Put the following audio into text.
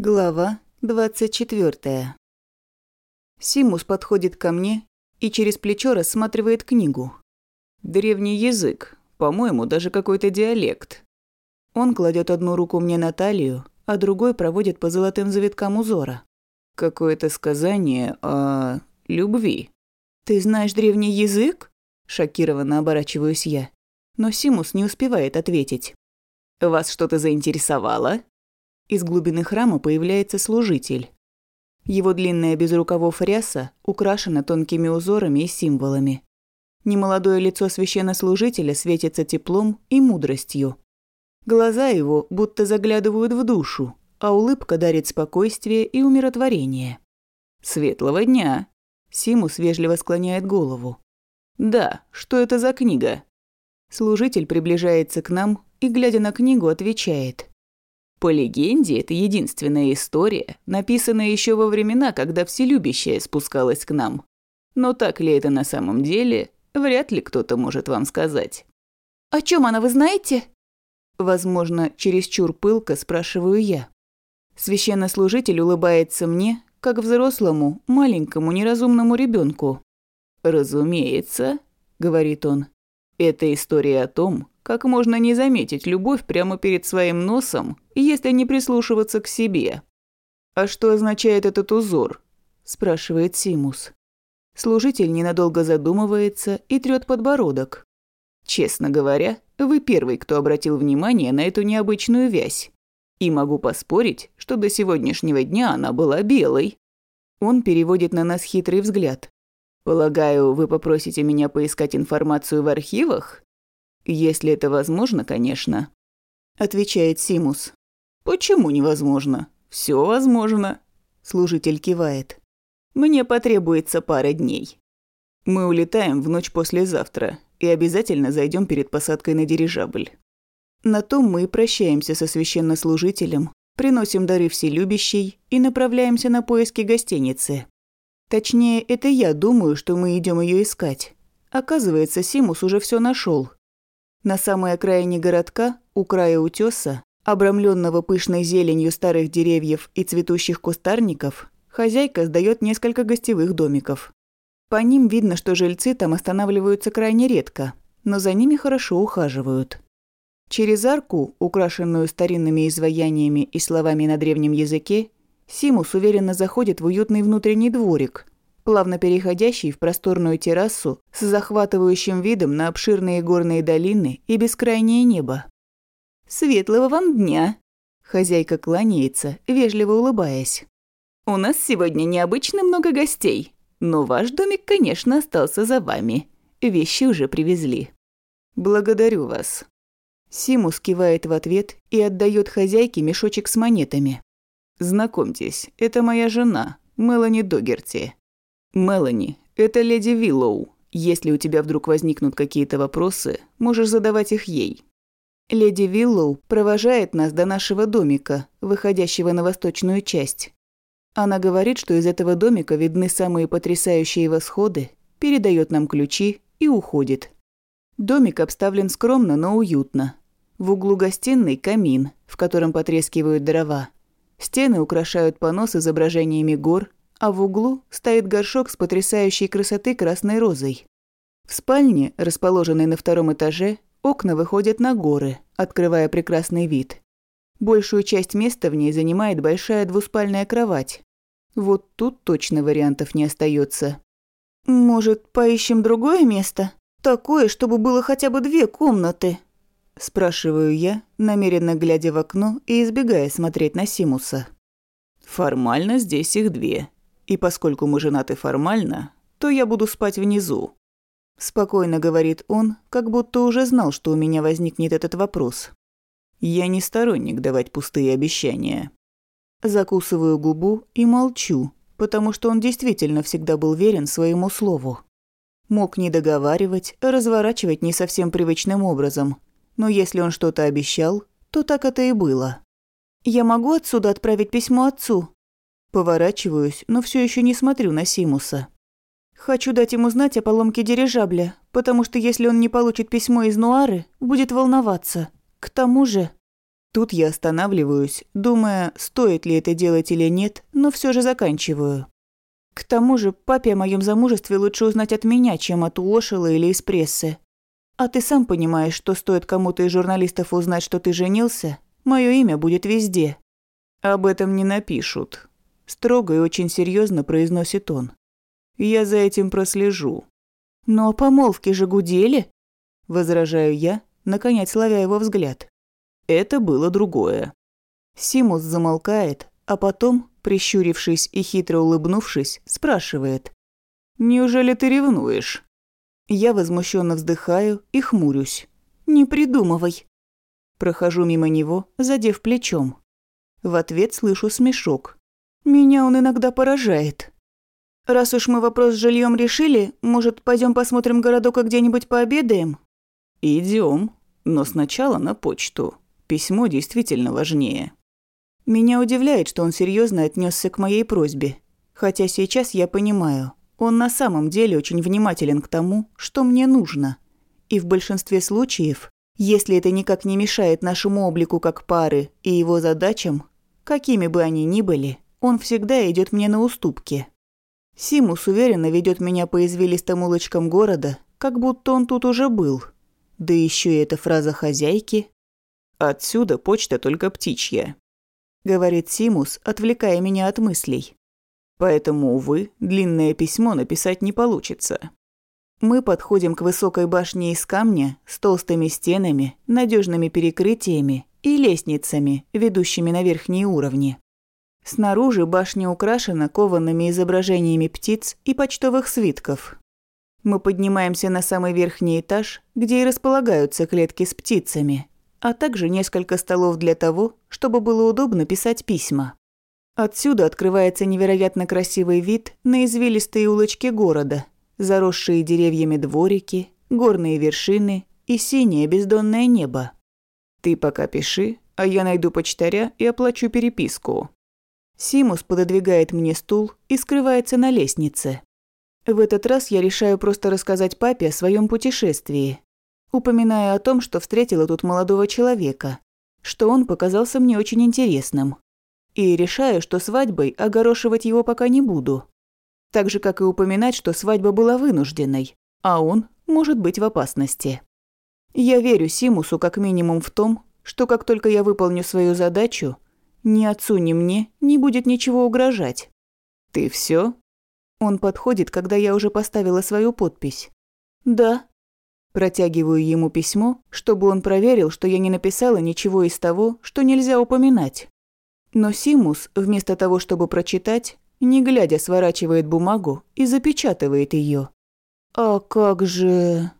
Глава 24. Симус подходит ко мне и через плечо рассматривает книгу. Древний язык, по-моему, даже какой-то диалект. Он кладет одну руку мне на талию, а другой проводит по золотым завиткам узора. Какое-то сказание о любви. «Ты знаешь древний язык?» Шокированно оборачиваюсь я. Но Симус не успевает ответить. «Вас что-то заинтересовало?» Из глубины храма появляется служитель. Его длинная без рукавов ряса украшена тонкими узорами и символами. Немолодое лицо священнослужителя светится теплом и мудростью. Глаза его будто заглядывают в душу, а улыбка дарит спокойствие и умиротворение. «Светлого дня!» Симус вежливо склоняет голову. «Да, что это за книга?» Служитель приближается к нам и, глядя на книгу, отвечает. По легенде, это единственная история, написанная еще во времена, когда вселюбящая спускалась к нам. Но так ли это на самом деле, вряд ли кто-то может вам сказать. «О чем она, вы знаете?» Возможно, чересчур пылко спрашиваю я. Священнослужитель улыбается мне, как взрослому, маленькому, неразумному ребенку. «Разумеется», — говорит он, — «это история о том, как можно не заметить любовь прямо перед своим носом, если не прислушиваться к себе? «А что означает этот узор?» – спрашивает Симус. Служитель ненадолго задумывается и трёт подбородок. «Честно говоря, вы первый, кто обратил внимание на эту необычную вязь. И могу поспорить, что до сегодняшнего дня она была белой». Он переводит на нас хитрый взгляд. «Полагаю, вы попросите меня поискать информацию в архивах?» «Если это возможно, конечно», – отвечает Симус. «Почему невозможно? Все возможно», – служитель кивает. «Мне потребуется пара дней. Мы улетаем в ночь послезавтра и обязательно зайдем перед посадкой на дирижабль». На том мы прощаемся со священнослужителем, приносим дары вселюбящей и направляемся на поиски гостиницы. Точнее, это я думаю, что мы идем ее искать. Оказывается, Симус уже все нашел на самой окраине городка, у края утеса, обрамленного пышной зеленью старых деревьев и цветущих кустарников, хозяйка сдает несколько гостевых домиков. По ним видно, что жильцы там останавливаются крайне редко, но за ними хорошо ухаживают. Через арку, украшенную старинными изваяниями и словами на древнем языке, Симус уверенно заходит в уютный внутренний дворик, плавно переходящий в просторную террасу с захватывающим видом на обширные горные долины и бескрайнее небо. «Светлого вам дня!» Хозяйка кланяется, вежливо улыбаясь. «У нас сегодня необычно много гостей, но ваш домик, конечно, остался за вами. Вещи уже привезли». «Благодарю вас». Симус кивает в ответ и отдает хозяйке мешочек с монетами. «Знакомьтесь, это моя жена, Мелани Догерти. «Мелани, это леди Виллоу. Если у тебя вдруг возникнут какие-то вопросы, можешь задавать их ей». Леди Виллоу провожает нас до нашего домика, выходящего на восточную часть. Она говорит, что из этого домика видны самые потрясающие восходы, передает нам ключи и уходит. Домик обставлен скромно, но уютно. В углу гостиной камин, в котором потрескивают дрова. Стены украшают понос изображениями гор, а в углу стоит горшок с потрясающей красоты красной розой. В спальне, расположенной на втором этаже, окна выходят на горы, открывая прекрасный вид. Большую часть места в ней занимает большая двуспальная кровать. Вот тут точно вариантов не остается. «Может, поищем другое место? Такое, чтобы было хотя бы две комнаты?» Спрашиваю я, намеренно глядя в окно и избегая смотреть на Симуса. «Формально здесь их две», и поскольку мы женаты формально, то я буду спать внизу. Спокойно говорит он, как будто уже знал, что у меня возникнет этот вопрос. Я не сторонник давать пустые обещания. Закусываю губу и молчу, потому что он действительно всегда был верен своему слову. Мог не договаривать, разворачивать не совсем привычным образом, но если он что-то обещал, то так это и было. «Я могу отсюда отправить письмо отцу?» Поворачиваюсь, но все еще не смотрю на Симуса. Хочу дать ему знать о поломке дирижабля, потому что если он не получит письмо из Нуары, будет волноваться. К тому же... Тут я останавливаюсь, думая, стоит ли это делать или нет, но все же заканчиваю. К тому же, папе о моем замужестве лучше узнать от меня, чем от Уошела или из прессы. А ты сам понимаешь, что стоит кому-то из журналистов узнать, что ты женился, мое имя будет везде. Об этом не напишут. Строго и очень серьезно произносит он. Я за этим прослежу. Но помолвки же гудели, возражаю я, наконец ловя его взгляд. Это было другое. Симус замолкает, а потом, прищурившись и хитро улыбнувшись, спрашивает. «Неужели ты ревнуешь?» Я возмущенно вздыхаю и хмурюсь. «Не придумывай». Прохожу мимо него, задев плечом. В ответ слышу смешок. Меня он иногда поражает. «Раз уж мы вопрос с жильем решили, может, пойдем посмотрим городок и где-нибудь пообедаем?» Идем, но сначала на почту. Письмо действительно важнее. Меня удивляет, что он серьезно отнесся к моей просьбе. Хотя сейчас я понимаю, он на самом деле очень внимателен к тому, что мне нужно. И в большинстве случаев, если это никак не мешает нашему облику как пары и его задачам, какими бы они ни были, он всегда идет мне на уступки. Симус уверенно ведет меня по извилистым улочкам города, как будто он тут уже был. Да еще и эта фраза хозяйки «Отсюда почта только птичья», — говорит Симус, отвлекая меня от мыслей. Поэтому, увы, длинное письмо написать не получится. Мы подходим к высокой башне из камня с толстыми стенами, надежными перекрытиями и лестницами, ведущими на верхние уровни. Снаружи башня украшена коваными изображениями птиц и почтовых свитков. Мы поднимаемся на самый верхний этаж, где и располагаются клетки с птицами, а также несколько столов для того, чтобы было удобно писать письма. Отсюда открывается невероятно красивый вид на извилистые улочки города, заросшие деревьями дворики, горные вершины и синее бездонное небо. Ты пока пиши, а я найду почтаря и оплачу переписку. Симус пододвигает мне стул и скрывается на лестнице. В этот раз я решаю просто рассказать папе о своем путешествии, упоминая о том, что встретила тут молодого человека, что он показался мне очень интересным. И решаю, что свадьбой огорошивать его пока не буду. Так же, как и упоминать, что свадьба была вынужденной, а он может быть в опасности. Я верю Симусу как минимум в том, что как только я выполню свою задачу, ни отцу, ни мне не будет ничего угрожать. «Ты все? Он подходит, когда я уже поставила свою подпись. «Да», Протягиваю ему письмо, чтобы он проверил, что я не написала ничего из того, что нельзя упоминать. Но Симус, вместо того, чтобы прочитать, не глядя сворачивает бумагу и запечатывает ее. «А как же...»